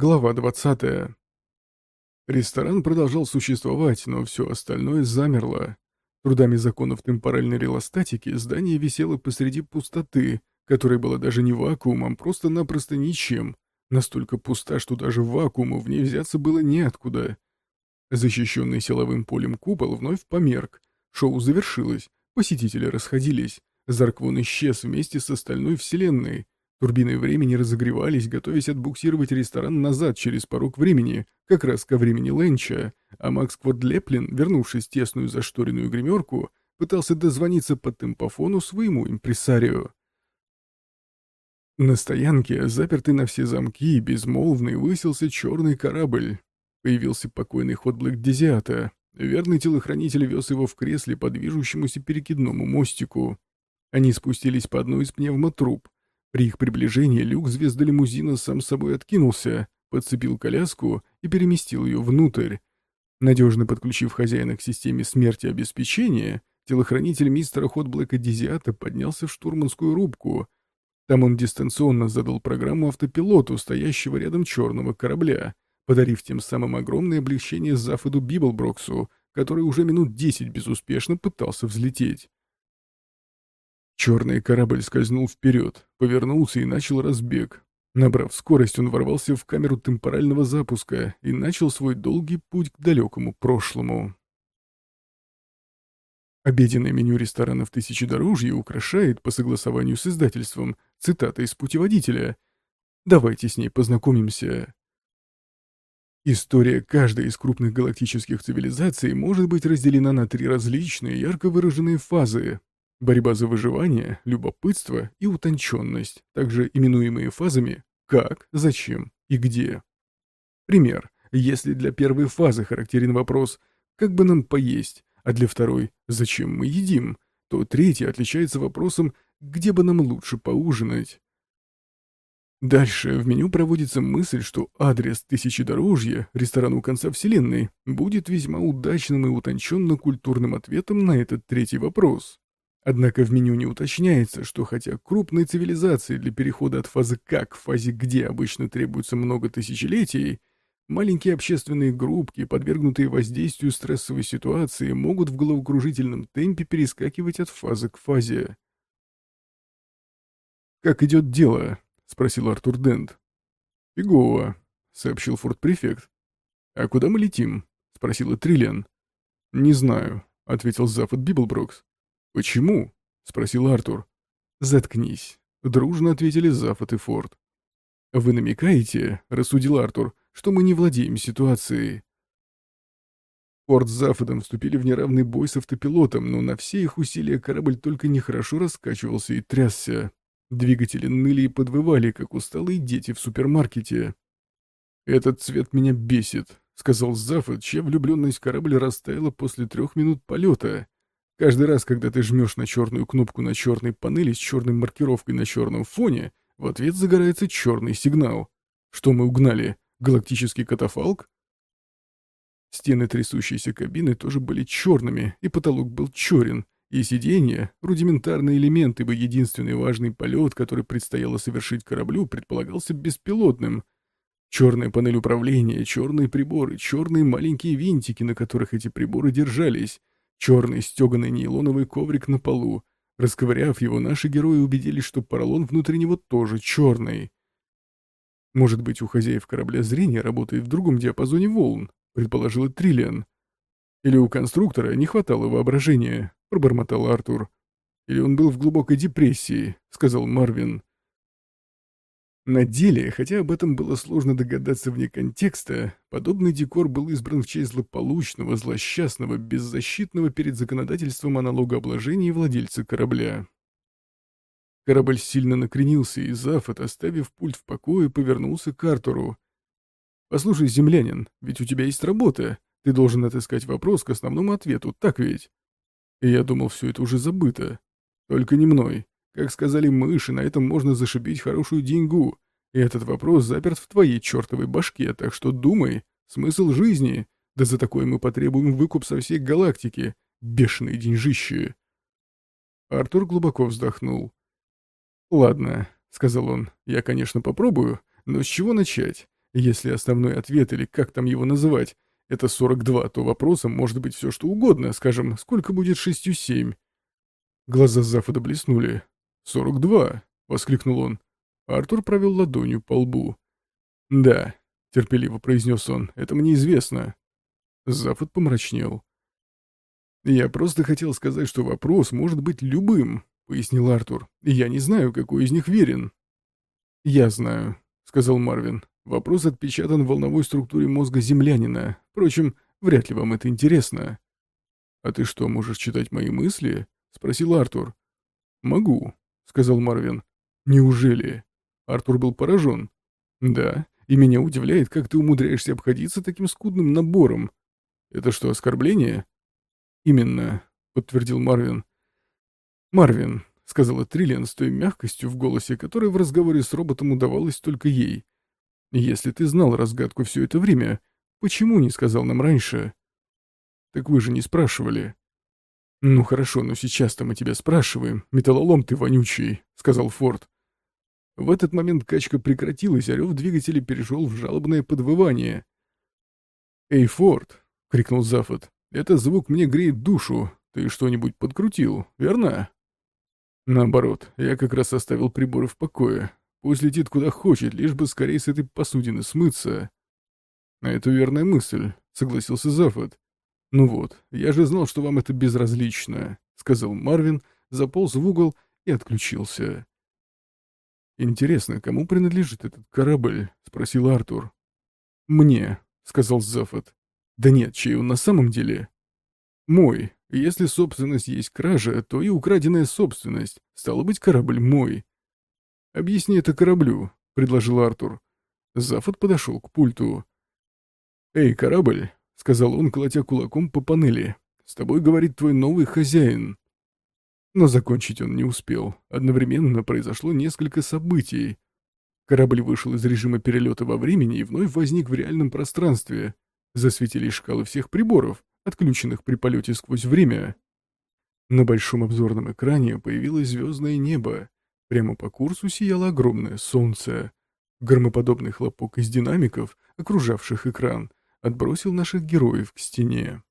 Глава 20. Ресторан продолжал существовать, но все остальное замерло. Трудами законов темпоральной релостатики здание висело посреди пустоты, которая была даже не вакуумом, просто-напросто ничем. Настолько пуста, что даже вакууму в ней взяться было неоткуда. Защищенный силовым полем купол вновь померк. Шоу завершилось, посетители расходились. Зарквон исчез вместе с остальной вселенной. Турбины времени разогревались, готовясь отбуксировать ресторан назад через порог времени, как раз ко времени Ленча, а Макс Квадлеплин, вернувшись в тесную зашторенную гримерку, пытался дозвониться по темпофону своему импресарио. На стоянке, запертый на все замки, безмолвный, высился черный корабль. Появился покойный ход Блэк Дезиата. Верный телохранитель вез его в кресле по движущемуся перекидному мостику. Они спустились по одной из пневмотруб, при их приближении люк звезды лимузина сам собой откинулся, подцепил коляску и переместил ее внутрь. Надежно подключив хозяина к системе смерти обеспечения, телохранитель мистера Хотблэка Дизиата поднялся в штурманскую рубку. Там он дистанционно задал программу автопилоту, стоящего рядом черного корабля, подарив тем самым огромное облегчение Зафоду Библброксу, который уже минут десять безуспешно пытался взлететь. Черный корабль скользнул вперед, повернулся и начал разбег. Набрав скорость, он ворвался в камеру темпорального запуска и начал свой долгий путь к далекому прошлому. Обеденное меню ресторанов Тысячедорожья украшает, по согласованию с издательством, цитата из путеводителя. Давайте с ней познакомимся. История каждой из крупных галактических цивилизаций может быть разделена на три различные, ярко выраженные фазы, Борьба за выживание, любопытство и утонченность, также именуемые фазами «как», «зачем» и «где». Пример. Если для первой фазы характерен вопрос «как бы нам поесть», а для второй «зачем мы едим», то третья отличается вопросом «где бы нам лучше поужинать». Дальше в меню проводится мысль, что адрес Тысячедорожья, ресторан у конца вселенной, будет весьма удачным и утонченно-культурным ответом на этот третий вопрос. Однако в меню не уточняется, что хотя крупной цивилизации для перехода от фазы «как» к фазе «где» обычно требуется много тысячелетий, маленькие общественные группки, подвергнутые воздействию стрессовой ситуации, могут в головокружительном темпе перескакивать от фазы к фазе. «Как идет дело?» — спросил Артур Дент. «Фигово», — сообщил форт-префект. «А куда мы летим?» — спросила Триллиан. «Не знаю», — ответил Зафод Библброкс. «Почему?» — спросил Артур. «Заткнись», — дружно ответили Зафод и Форд. «Вы намекаете, — рассудил Артур, — что мы не владеем ситуацией». Форд с Зафодом вступили в неравный бой с автопилотом, но на все их усилия корабль только нехорошо раскачивался и трясся. Двигатели ныли и подвывали, как усталые дети в супермаркете. «Этот цвет меня бесит», — сказал Зафод, чья влюбленность в корабль растаяла после трех минут полета. Каждый раз, когда ты жмешь на черную кнопку на черной панели с черной маркировкой на черном фоне, в ответ загорается черный сигнал. Что мы угнали? Галактический катафалк? Стены трясущейся кабины тоже были черными, и потолок был черен, и сиденья, рудиментарный элемент, ибо единственный важный полет, который предстояло совершить кораблю, предполагался беспилотным. Черная панель управления, черные приборы, черные маленькие винтики, на которых эти приборы держались, Черный стеганый нейлоновый коврик на полу. Расковыряв его, наши герои убедились, что поролон внутри него тоже черный. Может быть, у хозяев корабля зрение работает в другом диапазоне волн, предположила Триллиан. Или у конструктора не хватало воображения, пробормотал Артур. Или он был в глубокой депрессии, сказал Марвин. На деле, хотя об этом было сложно догадаться вне контекста, подобный декор был избран в честь злополучного, злосчастного, беззащитного перед законодательством о налогообложении владельца корабля. Корабль сильно накренился, и Зафот, оставив пульт в покое, повернулся к Артуру. «Послушай, землянин, ведь у тебя есть работа. Ты должен отыскать вопрос к основному ответу, так ведь?» И я думал, все это уже забыто. Только не мной. Как сказали мыши, на этом можно зашибить хорошую деньгу. И этот вопрос заперт в твоей чертовой башке, так что думай. Смысл жизни. Да за такое мы потребуем выкуп со всей галактики. Бешеные деньжищи. Артур глубоко вздохнул. «Ладно», — сказал он, — «я, конечно, попробую, но с чего начать? Если основной ответ, или как там его называть, это 42, то вопросом может быть все что угодно, скажем, сколько будет шестью семь. Глаза Зафода блеснули. «Сорок два!» — воскликнул он. Артур провел ладонью по лбу. «Да», — терпеливо произнес он, — «это мне известно». Зафот помрачнел. «Я просто хотел сказать, что вопрос может быть любым», — пояснил Артур. «Я не знаю, какой из них верен». «Я знаю», — сказал Марвин. «Вопрос отпечатан в волновой структуре мозга землянина. Впрочем, вряд ли вам это интересно». «А ты что, можешь читать мои мысли?» — спросил Артур. «Могу», — сказал Марвин. «Неужели?» Артур был поражен. «Да, и меня удивляет, как ты умудряешься обходиться таким скудным набором. Это что, оскорбление?» «Именно», — подтвердил Марвин. «Марвин», — сказала Триллиан с той мягкостью в голосе, которая в разговоре с роботом удавалась только ей. «Если ты знал разгадку все это время, почему не сказал нам раньше?» «Так вы же не спрашивали». «Ну хорошо, но сейчас-то мы тебя спрашиваем. Металлолом ты вонючий», — сказал Форд. В этот момент качка прекратилась, а рев двигателя перешел в жалобное подвывание. «Эй, Форд!» — крикнул Зафот. «Этот звук мне греет душу. Ты что-нибудь подкрутил, верно?» «Наоборот, я как раз оставил приборы в покое. Пусть летит куда хочет, лишь бы скорее с этой посудины смыться». «Это верная мысль», — согласился Зафот. «Ну вот, я же знал, что вам это безразлично», — сказал Марвин, заполз в угол и отключился. «Интересно, кому принадлежит этот корабль?» — спросил Артур. «Мне», — сказал Зафот. Да нет, чей он на самом деле? Мой. Если собственность есть кража, то и украденная собственность. Стало быть, корабль мой. Объясни это кораблю, предложил Артур. Зафот подошел к пульту. «Эй, корабль!» — сказал он, колотя кулаком по панели. «С тобой говорит твой новый хозяин». Но закончить он не успел. Одновременно произошло несколько событий. Корабль вышел из режима перелета во времени и вновь возник в реальном пространстве. Засветились шкалы всех приборов, отключенных при полете сквозь время. На большом обзорном экране появилось звездное небо. Прямо по курсу сияло огромное солнце. Громоподобный хлопок из динамиков, окружавших экран, отбросил наших героев к стене.